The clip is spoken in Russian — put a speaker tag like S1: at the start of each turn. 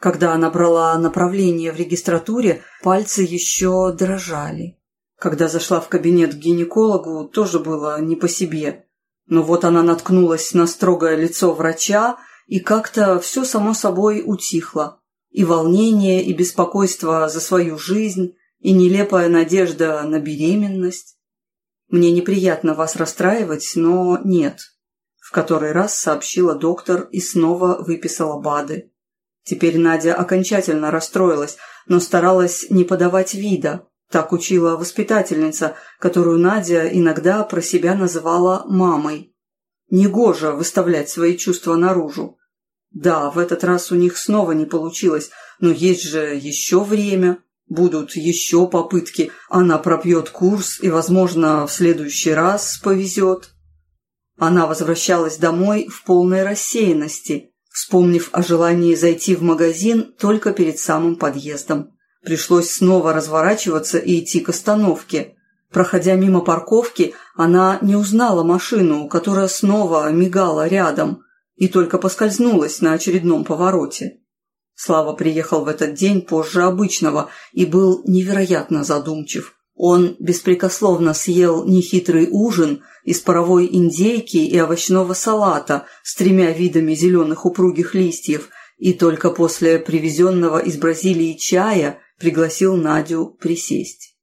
S1: Когда она брала направление в регистратуре, пальцы еще дрожали. Когда зашла в кабинет к гинекологу, тоже было не по себе. Но вот она наткнулась на строгое лицо врача, и как-то все само собой утихло. И волнение, и беспокойство за свою жизнь, и нелепая надежда на беременность. Мне неприятно вас расстраивать, но нет. В который раз сообщила доктор и снова выписала БАДы. Теперь Надя окончательно расстроилась, но старалась не подавать вида. Так учила воспитательница, которую Надя иногда про себя называла мамой. Негоже выставлять свои чувства наружу. Да, в этот раз у них снова не получилось, но есть же еще время. Будут еще попытки. Она пропьет курс и, возможно, в следующий раз повезет. Она возвращалась домой в полной рассеянности, вспомнив о желании зайти в магазин только перед самым подъездом. Пришлось снова разворачиваться и идти к остановке. Проходя мимо парковки, она не узнала машину, которая снова мигала рядом, и только поскользнулась на очередном повороте. Слава приехал в этот день позже обычного и был невероятно задумчив. Он беспрекословно съел нехитрый ужин из паровой индейки и овощного салата с тремя видами зеленых упругих листьев и только после привезенного из Бразилии чая пригласил Надю присесть.